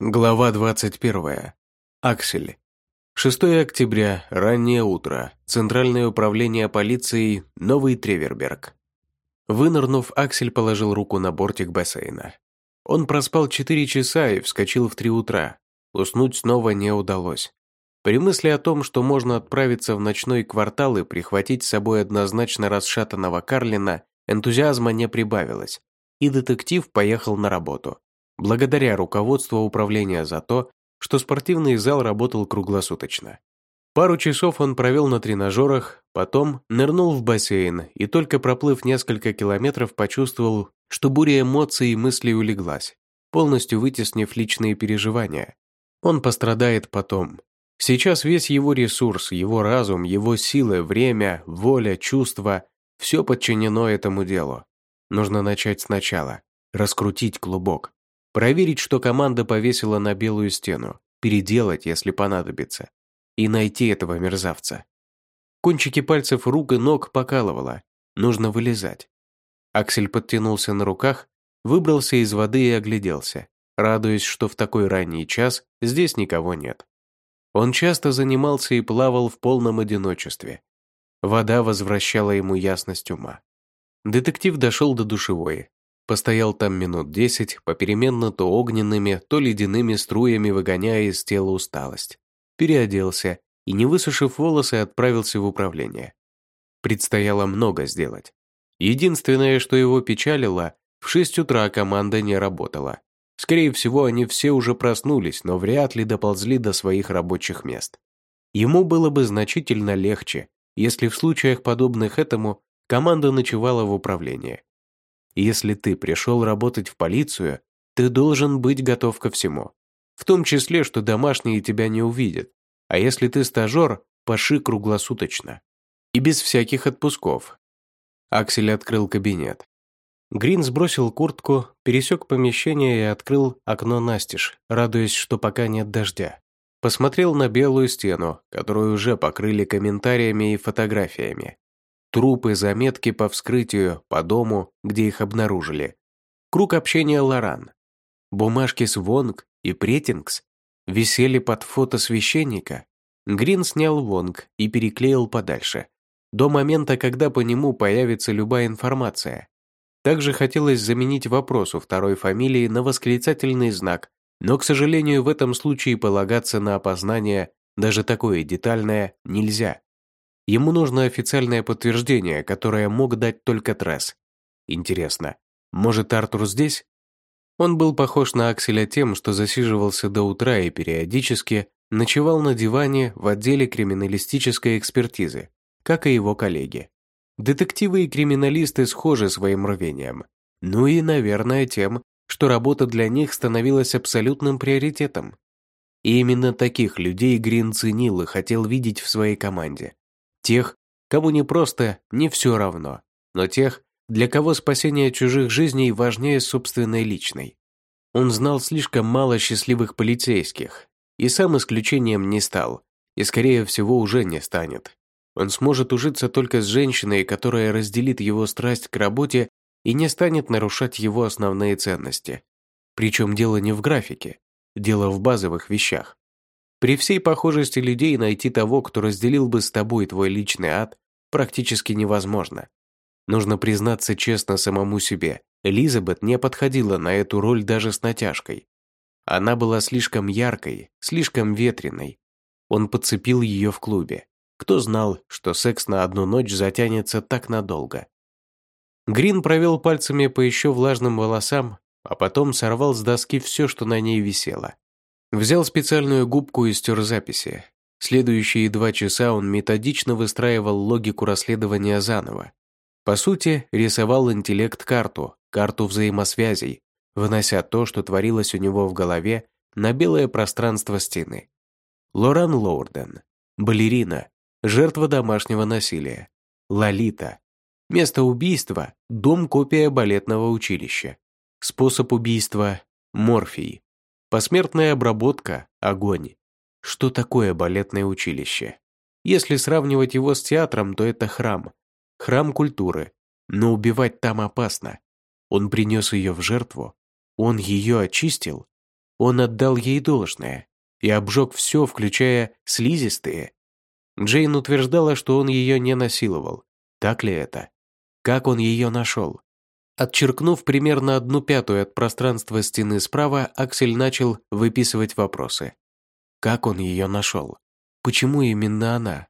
Глава 21. Аксель. 6 октября, раннее утро. Центральное управление полиции, Новый Треверберг. Вынырнув, Аксель положил руку на бортик бассейна. Он проспал 4 часа и вскочил в 3 утра. Уснуть снова не удалось. При мысли о том, что можно отправиться в ночной квартал и прихватить с собой однозначно расшатанного Карлина, энтузиазма не прибавилось, и детектив поехал на работу благодаря руководству управления за то, что спортивный зал работал круглосуточно. Пару часов он провел на тренажерах, потом нырнул в бассейн и только проплыв несколько километров почувствовал, что буря эмоций и мыслей улеглась, полностью вытеснив личные переживания. Он пострадает потом. Сейчас весь его ресурс, его разум, его силы, время, воля, чувства – все подчинено этому делу. Нужно начать сначала, раскрутить клубок. Проверить, что команда повесила на белую стену, переделать, если понадобится, и найти этого мерзавца. Кончики пальцев рук и ног покалывало, нужно вылезать. Аксель подтянулся на руках, выбрался из воды и огляделся, радуясь, что в такой ранний час здесь никого нет. Он часто занимался и плавал в полном одиночестве. Вода возвращала ему ясность ума. Детектив дошел до душевой, Постоял там минут десять, попеременно то огненными, то ледяными струями выгоняя из тела усталость. Переоделся и, не высушив волосы, отправился в управление. Предстояло много сделать. Единственное, что его печалило, в шесть утра команда не работала. Скорее всего, они все уже проснулись, но вряд ли доползли до своих рабочих мест. Ему было бы значительно легче, если в случаях подобных этому команда ночевала в управлении. Если ты пришел работать в полицию, ты должен быть готов ко всему. В том числе, что домашние тебя не увидят. А если ты стажер, паши круглосуточно. И без всяких отпусков. Аксель открыл кабинет. Грин сбросил куртку, пересек помещение и открыл окно настежь, радуясь, что пока нет дождя. Посмотрел на белую стену, которую уже покрыли комментариями и фотографиями. Трупы, заметки по вскрытию, по дому, где их обнаружили. Круг общения Лоран. Бумажки с Вонг и Претингс висели под фото священника. Грин снял Вонг и переклеил подальше, до момента, когда по нему появится любая информация. Также хотелось заменить вопрос у второй фамилии на восклицательный знак, но, к сожалению, в этом случае полагаться на опознание, даже такое детальное, нельзя. Ему нужно официальное подтверждение, которое мог дать только Тресс. Интересно, может Артур здесь? Он был похож на Акселя тем, что засиживался до утра и периодически ночевал на диване в отделе криминалистической экспертизы, как и его коллеги. Детективы и криминалисты схожи своим рвением. Ну и, наверное, тем, что работа для них становилась абсолютным приоритетом. И именно таких людей Грин ценил и хотел видеть в своей команде. Тех, кому не просто не все равно, но тех, для кого спасение чужих жизней важнее собственной личной. Он знал слишком мало счастливых полицейских, и сам исключением не стал, и, скорее всего, уже не станет. Он сможет ужиться только с женщиной, которая разделит его страсть к работе и не станет нарушать его основные ценности. Причем дело не в графике, дело в базовых вещах. При всей похожести людей найти того, кто разделил бы с тобой твой личный ад, практически невозможно. Нужно признаться честно самому себе, Элизабет не подходила на эту роль даже с натяжкой. Она была слишком яркой, слишком ветреной. Он подцепил ее в клубе. Кто знал, что секс на одну ночь затянется так надолго? Грин провел пальцами по еще влажным волосам, а потом сорвал с доски все, что на ней висело. Взял специальную губку и стер записи. Следующие два часа он методично выстраивал логику расследования заново. По сути, рисовал интеллект-карту, карту взаимосвязей, вынося то, что творилось у него в голове, на белое пространство стены. Лоран Лоурден, балерина, жертва домашнего насилия, Лолита, место убийства – дом-копия балетного училища, способ убийства – морфий, Посмертная обработка – огонь. Что такое балетное училище? Если сравнивать его с театром, то это храм. Храм культуры. Но убивать там опасно. Он принес ее в жертву. Он ее очистил. он отдал ей должное и обжег все, включая слизистые. Джейн утверждала, что он ее не насиловал. Так ли это? Как он ее нашел? Отчеркнув примерно одну пятую от пространства стены справа, Аксель начал выписывать вопросы. Как он ее нашел? Почему именно она?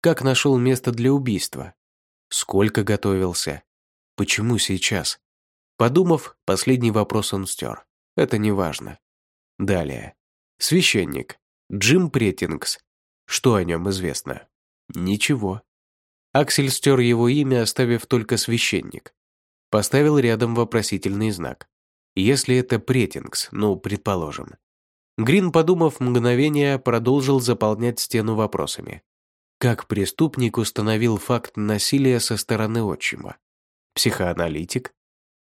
Как нашел место для убийства? Сколько готовился? Почему сейчас? Подумав, последний вопрос он стер. Это не важно. Далее. Священник. Джим Претингс. Что о нем известно? Ничего. Аксель стер его имя, оставив только священник. Поставил рядом вопросительный знак. Если это Претингс, ну, предположим. Грин, подумав мгновение, продолжил заполнять стену вопросами. Как преступник установил факт насилия со стороны отчима? Психоаналитик?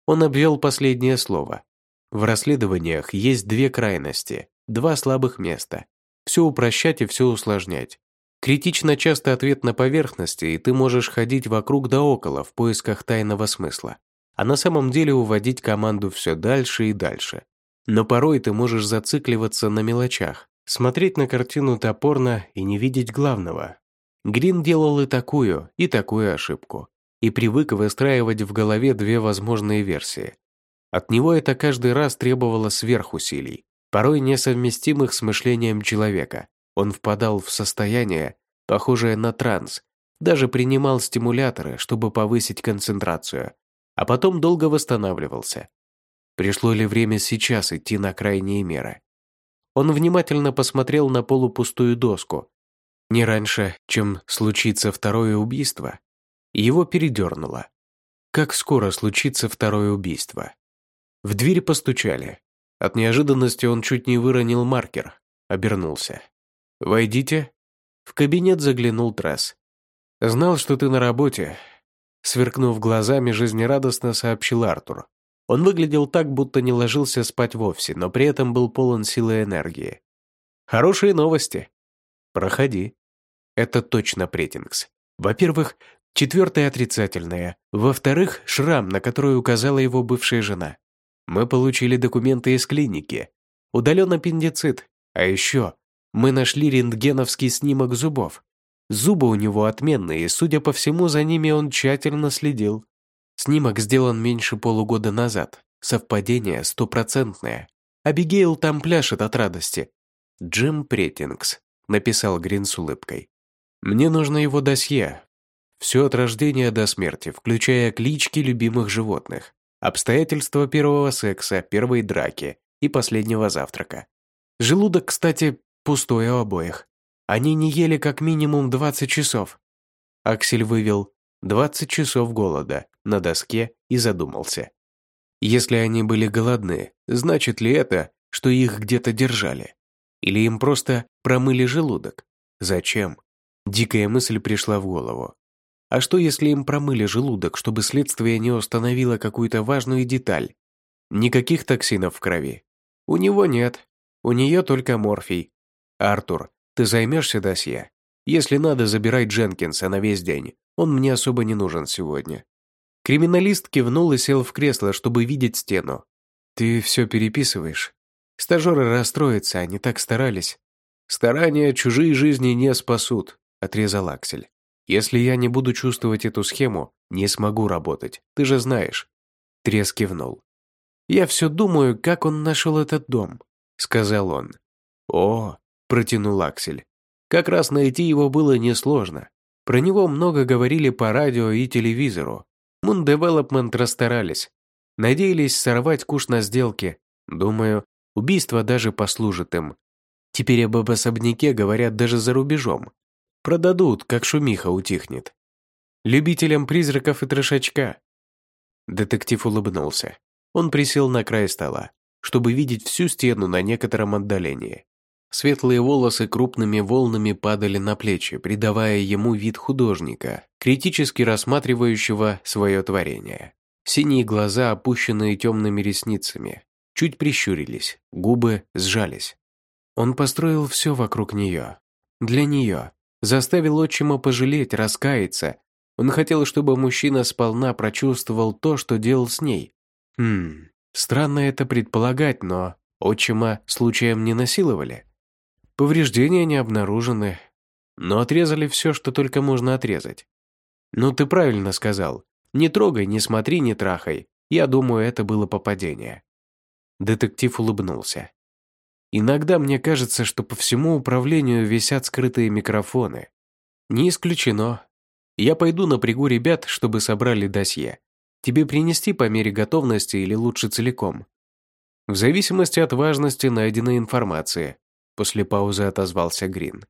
Он обвел последнее слово. В расследованиях есть две крайности, два слабых места. Все упрощать и все усложнять. Критично часто ответ на поверхности, и ты можешь ходить вокруг да около в поисках тайного смысла. А на самом деле уводить команду все дальше и дальше. Но порой ты можешь зацикливаться на мелочах, смотреть на картину топорно и не видеть главного. Грин делал и такую, и такую ошибку. И привык выстраивать в голове две возможные версии. От него это каждый раз требовало сверхусилий, порой несовместимых с мышлением человека. Он впадал в состояние, похожее на транс, даже принимал стимуляторы, чтобы повысить концентрацию, а потом долго восстанавливался. Пришло ли время сейчас идти на крайние меры? Он внимательно посмотрел на полупустую доску. Не раньше, чем случится второе убийство. Его передернуло. Как скоро случится второе убийство? В дверь постучали. От неожиданности он чуть не выронил маркер. Обернулся. «Войдите». В кабинет заглянул Тресс. «Знал, что ты на работе», — сверкнув глазами, жизнерадостно сообщил Артур. Он выглядел так, будто не ложился спать вовсе, но при этом был полон силы и энергии. «Хорошие новости». «Проходи». Это точно Претингс. Во-первых, четвертое отрицательное. Во-вторых, шрам, на который указала его бывшая жена. Мы получили документы из клиники. Удален аппендицит. А еще мы нашли рентгеновский снимок зубов. Зубы у него отменные, и, судя по всему, за ними он тщательно следил. Снимок сделан меньше полугода назад. Совпадение стопроцентное. Абигейл там пляшет от радости. «Джим Претингс», — написал Грин с улыбкой. «Мне нужно его досье. Все от рождения до смерти, включая клички любимых животных, обстоятельства первого секса, первой драки и последнего завтрака. Желудок, кстати, Пустое у обоих. Они не ели как минимум 20 часов. Аксель вывел 20 часов голода на доске и задумался. Если они были голодны, значит ли это, что их где-то держали? Или им просто промыли желудок? Зачем? Дикая мысль пришла в голову. А что, если им промыли желудок, чтобы следствие не установило какую-то важную деталь? Никаких токсинов в крови. У него нет. У нее только морфий, «Артур, ты займешься досье? Если надо, забирай Дженкинса на весь день. Он мне особо не нужен сегодня». Криминалист кивнул и сел в кресло, чтобы видеть стену. «Ты все переписываешь?» Стажеры расстроятся, они так старались. «Старания чужие жизни не спасут», — отрезал Аксель. «Если я не буду чувствовать эту схему, не смогу работать, ты же знаешь». Трес кивнул. «Я все думаю, как он нашел этот дом», — сказал он. «О, – протянул Аксель. Как раз найти его было несложно. Про него много говорили по радио и телевизору. Moon расстарались. Надеялись сорвать куш на сделке. Думаю, убийство даже послужит им. Теперь об особняке говорят даже за рубежом. Продадут, как шумиха утихнет. Любителям призраков и трешачка. Детектив улыбнулся. Он присел на край стола, чтобы видеть всю стену на некотором отдалении. Светлые волосы крупными волнами падали на плечи, придавая ему вид художника, критически рассматривающего свое творение. Синие глаза, опущенные темными ресницами, чуть прищурились, губы сжались. Он построил все вокруг нее. Для нее. Заставил отчима пожалеть, раскаяться. Он хотел, чтобы мужчина сполна прочувствовал то, что делал с ней. Хм, странно это предполагать, но Отчима случаем не насиловали? Повреждения не обнаружены, но отрезали все, что только можно отрезать. Ну, ты правильно сказал. Не трогай, не смотри, не трахай. Я думаю, это было попадение. Детектив улыбнулся. Иногда мне кажется, что по всему управлению висят скрытые микрофоны. Не исключено. Я пойду напрягу ребят, чтобы собрали досье. Тебе принести по мере готовности или лучше целиком? В зависимости от важности найденной информации, после паузы отозвался Грин.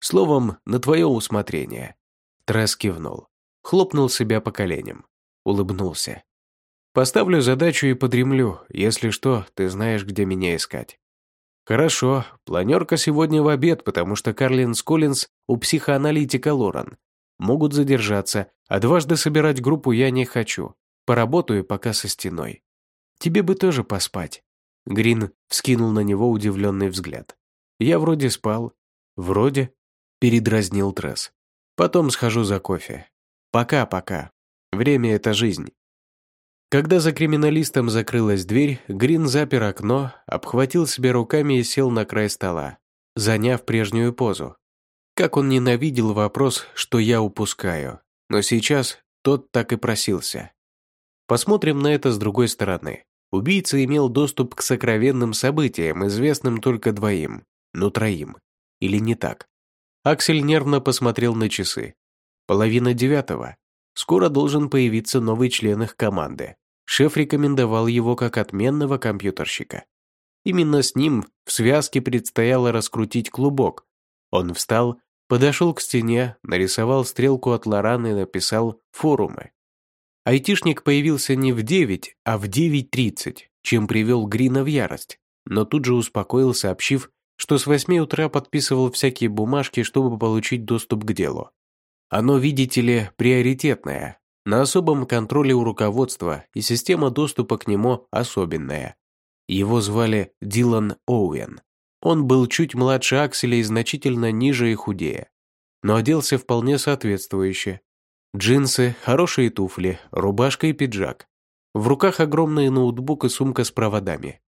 Словом, на твое усмотрение. Тресс кивнул. Хлопнул себя по коленям. Улыбнулся. Поставлю задачу и подремлю. Если что, ты знаешь, где меня искать. Хорошо, планерка сегодня в обед, потому что Карлин Сколлинс у психоаналитика Лорен. Могут задержаться, а дважды собирать группу я не хочу. Поработаю пока со стеной. Тебе бы тоже поспать. Грин вскинул на него удивленный взгляд. Я вроде спал. Вроде, передразнил Тресс. Потом схожу за кофе. Пока-пока. Время — это жизнь. Когда за криминалистом закрылась дверь, Грин запер окно, обхватил себя руками и сел на край стола, заняв прежнюю позу. Как он ненавидел вопрос, что я упускаю. Но сейчас тот так и просился. Посмотрим на это с другой стороны. Убийца имел доступ к сокровенным событиям, известным только двоим, ну троим. Или не так? Аксель нервно посмотрел на часы. Половина девятого. Скоро должен появиться новый член их команды. Шеф рекомендовал его как отменного компьютерщика. Именно с ним в связке предстояло раскрутить клубок. Он встал, подошел к стене, нарисовал стрелку от Лорана и написал «форумы». Айтишник появился не в 9, а в 9.30, чем привел Грина в ярость, но тут же успокоил, сообщив, что с 8 утра подписывал всякие бумажки, чтобы получить доступ к делу. Оно, видите ли, приоритетное, на особом контроле у руководства, и система доступа к нему особенная. Его звали Дилан Оуэн. Он был чуть младше Акселя и значительно ниже и худее, но оделся вполне соответствующе, Джинсы, хорошие туфли, рубашка и пиджак. В руках огромный ноутбук и сумка с проводами.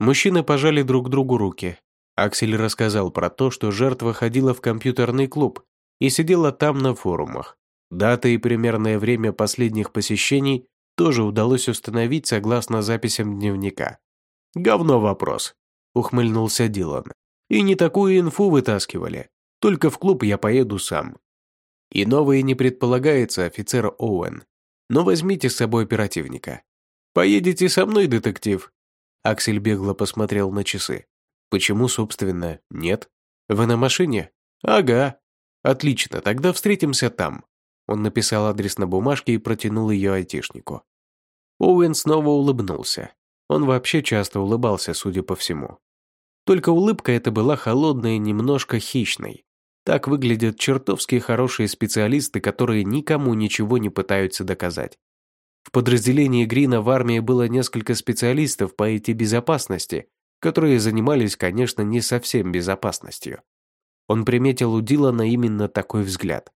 Мужчины пожали друг другу руки. Аксель рассказал про то, что жертва ходила в компьютерный клуб и сидела там на форумах. Дата и примерное время последних посещений тоже удалось установить согласно записям дневника. «Говно вопрос», — ухмыльнулся Дилан. «И не такую инфу вытаскивали. Только в клуб я поеду сам. И новое не предполагается, офицер Оуэн. Но возьмите с собой оперативника. Поедете со мной, детектив?» Аксель бегло посмотрел на часы. «Почему, собственно, нет? Вы на машине?» «Ага». «Отлично, тогда встретимся там». Он написал адрес на бумажке и протянул ее айтишнику. Оуэн снова улыбнулся. Он вообще часто улыбался, судя по всему. Только улыбка эта была холодной и немножко хищной. Так выглядят чертовски хорошие специалисты, которые никому ничего не пытаются доказать. В подразделении Грина в армии было несколько специалистов по IT-безопасности, которые занимались, конечно, не совсем безопасностью. Он приметил у Дилана именно такой взгляд.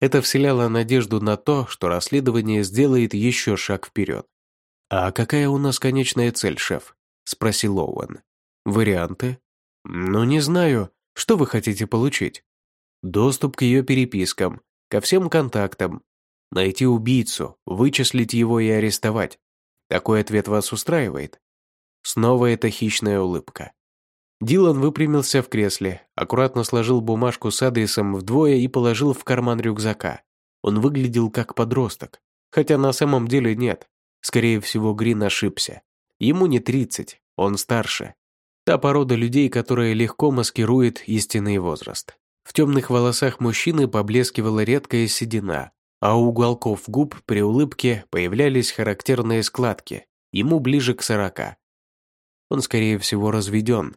Это вселяло надежду на то, что расследование сделает еще шаг вперед. «А какая у нас конечная цель, шеф?» – спросил Оуэн. «Варианты?» «Ну, не знаю. Что вы хотите получить?» доступ к ее перепискам, ко всем контактам, найти убийцу, вычислить его и арестовать. Такой ответ вас устраивает? Снова эта хищная улыбка. Дилан выпрямился в кресле, аккуратно сложил бумажку с адресом вдвое и положил в карман рюкзака. Он выглядел как подросток, хотя на самом деле нет. Скорее всего, Грин ошибся. Ему не 30, он старше. Та порода людей, которая легко маскирует истинный возраст. В темных волосах мужчины поблескивала редкая седина, а у уголков губ при улыбке появлялись характерные складки, ему ближе к сорока. Он, скорее всего, разведен.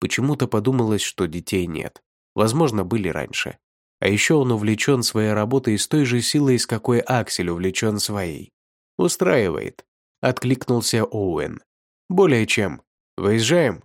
Почему-то подумалось, что детей нет. Возможно, были раньше. А еще он увлечен своей работой с той же силой, с какой Аксель увлечен своей. «Устраивает», — откликнулся Оуэн. «Более чем. Выезжаем?»